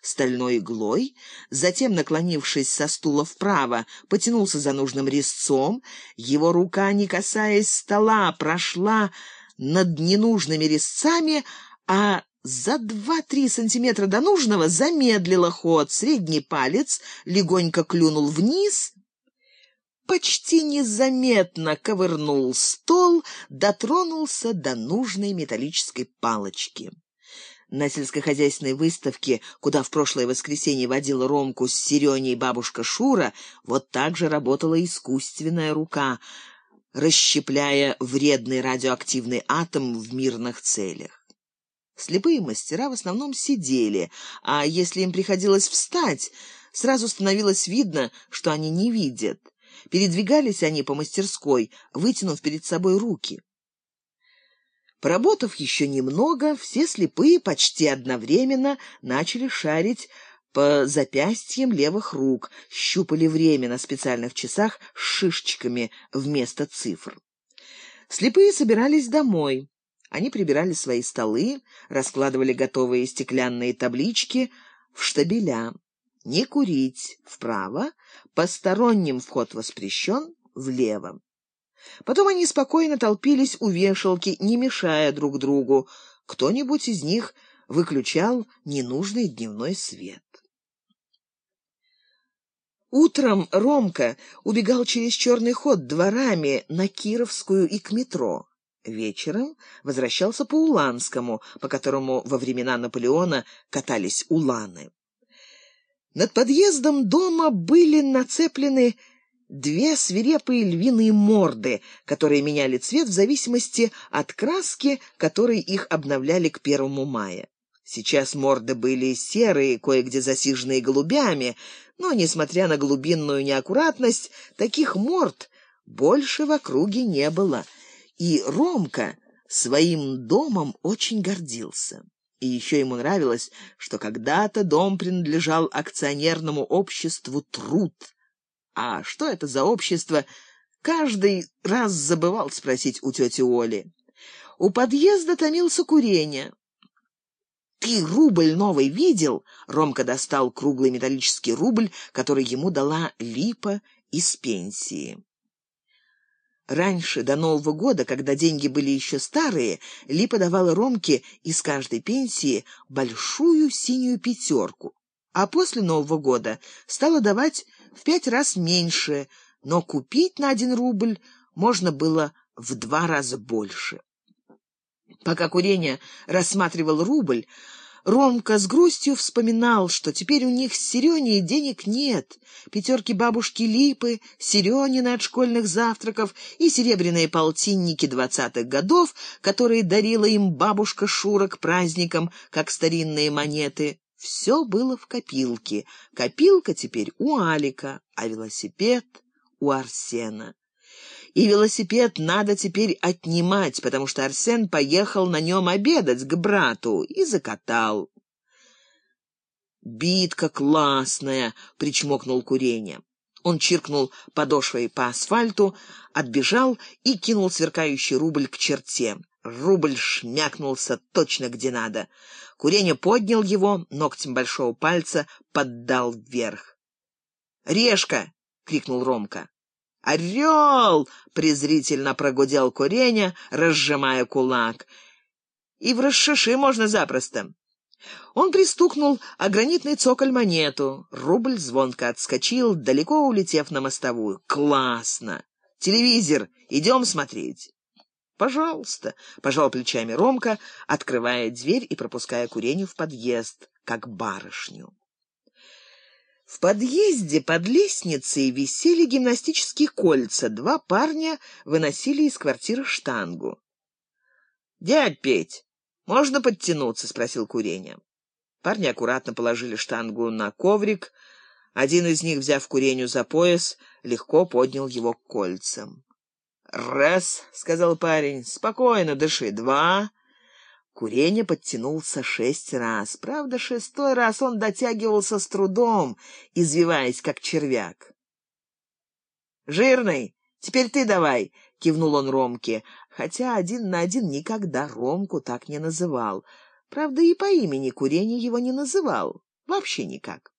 стальной иглой, затем, наклонившись со стула вправо, потянулся за нужным резцом, его рука, не касаясь стола, прошла над ненужными резцами, а за два-три сантиметра до нужного замедлила ход, средний палец легонько клюнул вниз — почти незаметно ковырнул стол, дотронулся до нужной металлической палочки. На сельскохозяйственной выставке, куда в прошлое воскресенье водила Ромку с Серёней бабушка Шура, вот так же работала искусственная рука, расщепляя вредный радиоактивный атом в мирных целях. Слепые мастера в основном сидели, а если им приходилось встать, сразу становилось видно, что они не видят. Передвигались они по мастерской, вытянув перед собой руки. Поработав еще немного, все слепые почти одновременно начали шарить по запястьям левых рук, щупали время на специальных часах с шишечками вместо цифр. Слепые собирались домой. Они прибирали свои столы, раскладывали готовые стеклянные таблички в штабеля. Не курить вправо, посторонним вход воспрещен влево. Потом они спокойно толпились у вешалки, не мешая друг другу. Кто-нибудь из них выключал ненужный дневной свет. Утром Ромка убегал через черный ход дворами на Кировскую и к метро. Вечером возвращался по Уланскому, по которому во времена Наполеона катались уланы. Над подъездом дома были нацеплены две свирепые львиные морды, которые меняли цвет в зависимости от краски, которой их обновляли к первому мая. Сейчас морды были серые, кое-где засиженные голубями, но, несмотря на глубинную неаккуратность, таких морд больше в округе не было, и Ромка своим домом очень гордился. И еще ему нравилось, что когда-то дом принадлежал акционерному обществу «Труд». А что это за общество, каждый раз забывал спросить у тети Оли. У подъезда томился курение. «Ты рубль новый видел?» Ромка достал круглый металлический рубль, который ему дала Липа из пенсии. Раньше, до Нового года, когда деньги были еще старые, Липа давала Ромке из каждой пенсии большую синюю пятерку, а после Нового года стала давать в пять раз меньше, но купить на один рубль можно было в два раза больше. Пока Курения рассматривал рубль, Ромка с грустью вспоминал, что теперь у них с Серёней денег нет. Пятерки бабушки Липы, Серёнины от школьных завтраков и серебряные полтинники двадцатых годов, которые дарила им бабушка Шура к праздникам, как старинные монеты. Все было в копилке. Копилка теперь у Алика, а велосипед у Арсена и велосипед надо теперь отнимать, потому что Арсен поехал на нем обедать к брату и закатал. «Битка классная!» — причмокнул курение. Он чиркнул подошвой по асфальту, отбежал и кинул сверкающий рубль к черте. Рубль шмякнулся точно где надо. Курение поднял его, ногтем большого пальца поддал вверх. «Решка!» — крикнул Ромка. «Орел!» — презрительно прогудел Куреня, разжимая кулак. «И в расшиши можно запросто». Он пристукнул о гранитный цоколь монету. Рубль звонко отскочил, далеко улетев на мостовую. «Классно! Телевизор! Идем смотреть!» «Пожалуйста!» — пожал плечами Ромка, открывая дверь и пропуская Куреню в подъезд, как барышню. В подъезде под лестницей висели гимнастические кольца. Два парня выносили из квартиры штангу. «Дядь Петь, можно подтянуться?» — спросил Куреня. Парни аккуратно положили штангу на коврик. Один из них, взяв Куреню за пояс, легко поднял его к кольцам. «Раз», — сказал парень, — «спокойно дыши. Два». Курение подтянулся шесть раз. Правда, шестой раз он дотягивался с трудом, извиваясь, как червяк. «Жирный, теперь ты давай!» — кивнул он Ромке, хотя один на один никогда Ромку так не называл. Правда, и по имени Курение его не называл. Вообще никак.